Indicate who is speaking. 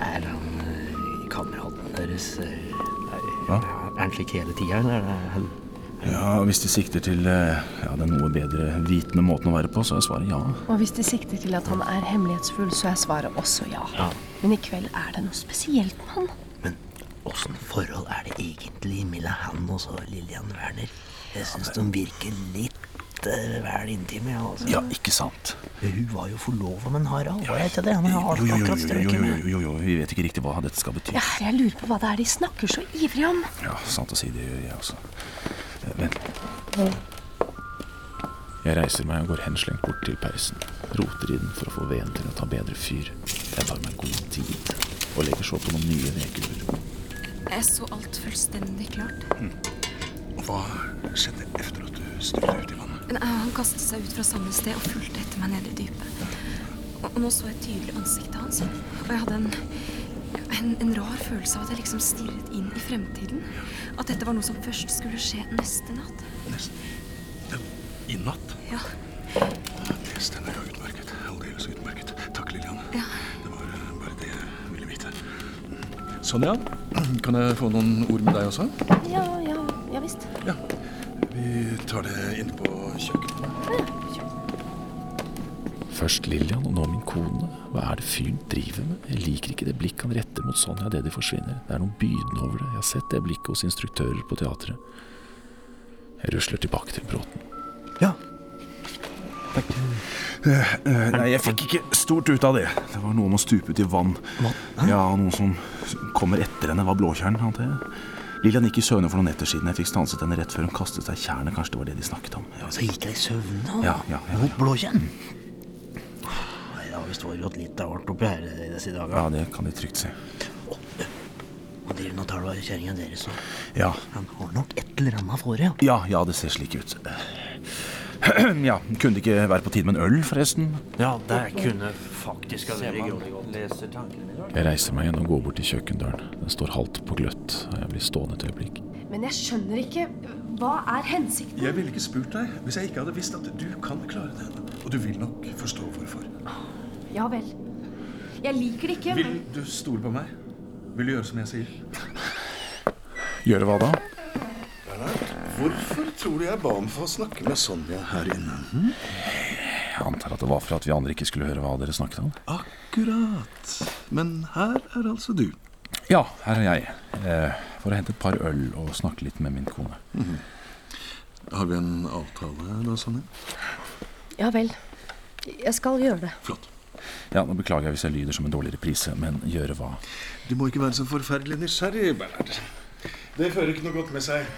Speaker 1: Er han i kameraten deres eh, er,
Speaker 2: Hva?
Speaker 1: er han slik hele tida, eller er
Speaker 2: Ja, Hvis de sikter til eh, ja, den noe bedre vitende måten å være på, så er svaret ja.
Speaker 3: Og hvis de sikter til at han er hemmelighetsfull, så er svaret også ja.
Speaker 1: Ja.
Speaker 3: Men i kveld er det noe spesielt med han.
Speaker 1: Men åssen forhold er det egentlig mellom han og så Lillian Werner? Jeg syns de virker litt eh, vel intime. Altså.
Speaker 2: Ja, ikke sant?
Speaker 1: Hun var jo forlova med en Harald, var jeg ikke det? Han har
Speaker 2: jo, jo,
Speaker 1: akkurat
Speaker 2: jo,
Speaker 1: strøket
Speaker 2: jo,
Speaker 1: med.
Speaker 2: jo, jo, jo, vi vet ikke riktig hva dette skal bety.
Speaker 3: Ja, jeg lurer på hva det er de snakker så ivrig om.
Speaker 2: Ja, sant å si, det gjør jeg også. Eh, Vent. Jeg reiser meg og går henslengt bort til peisen. Roter i den for å få veden til å ta bedre fyr. Jeg tar meg god tid, og legger så på noen nye vedkuler.
Speaker 4: Jeg så alt fullstendig klart.
Speaker 5: Hva skjedde etter at du styrte ut i?
Speaker 4: Men, eh, Han kastet seg ut fra samme sted og fulgte etter meg ned i dypet. Og, nå så jeg tydelig ansiktet hans, og jeg hadde en, en, en rar følelse av at jeg liksom stirret inn i fremtiden. At dette var noe som først skulle skje neste natt.
Speaker 5: Neste Ja, I natt?
Speaker 4: Ja,
Speaker 5: Det stemmer jo utmerket. Aldeles utmerket. Takk, Lillian.
Speaker 4: ja.
Speaker 5: Det var eh, bare det jeg ville vite. Sonja, kan jeg få noen ord med deg også?
Speaker 3: Ja, ja, ja visst.
Speaker 5: Ja. Vi tar det inne på kjøkkenet.
Speaker 2: Først Lillian, og nå min kone. Hva er det fyren driver med? Jeg liker ikke det blikket han retter mot Sonja idet de forsvinner. Det er noe bydende over det. Jeg har sett det blikket hos instruktører på teatret. Jeg rusler tilbake til Bråten.
Speaker 1: Ja.
Speaker 2: nei, jeg fikk ikke stort ut av det. Det var noe om å stupe ut i vann.
Speaker 1: Hva?
Speaker 2: Ja, noe som kommer etter henne, var blåtjern, antar jeg. Lillian gikk i søvne for noen netter siden. Jeg fikk stanset henne rett før hun kastet seg i tjernet. Kanskje det var det de snakket om. Ja,
Speaker 1: Så gikk jeg i søvne?
Speaker 2: Ja, ja, ja,
Speaker 1: Mot blåkjenn? Nei, Det har visst foregått litt av hvert oppi her i disse dager.
Speaker 2: ja det kan de trygt si.
Speaker 1: Og driver nå tar det kjerringa deres, og
Speaker 2: Ja,
Speaker 1: han har nok et eller annet for det.
Speaker 2: ja, ja, det ser slik ut. Ja, Kunne det ikke være på tide med en øl, forresten?
Speaker 1: Ja, det kunne faktisk ha vært.
Speaker 2: Jeg reiser meg igjen og går bort til kjøkkendøren. Den står halvt på gløtt, og jeg blir stående et øyeblikk.
Speaker 3: Men jeg skjønner ikke Hva er hensikten?
Speaker 5: Jeg ville ikke spurt deg hvis jeg ikke hadde visst at du kan klare det. Og du vil nok forstå hvorfor.
Speaker 3: Ja vel. Jeg liker det ikke.
Speaker 5: Vil du stole på meg? Vil du gjøre som jeg sier?
Speaker 2: Gjøre hva da?
Speaker 5: Hvorfor tror du jeg ba om for å snakke med Sonja her inne? hm?
Speaker 2: Jeg antar at det var for at vi andre ikke skulle høre hva dere snakket om.
Speaker 5: Akkurat. Men her er altså du.
Speaker 2: Ja, her er jeg. Eh, for å hente et par øl og snakke litt med min kone.
Speaker 5: Har vi en avtale da, Sonja?
Speaker 3: Ja vel. Jeg skal gjøre det.
Speaker 5: Flott.
Speaker 2: Ja, Nå beklager jeg hvis jeg lyder som en dårlig reprise, men gjøre hva?
Speaker 5: Du må ikke være så forferdelig nysgjerrig, Bernhard. Det fører ikke noe godt med seg.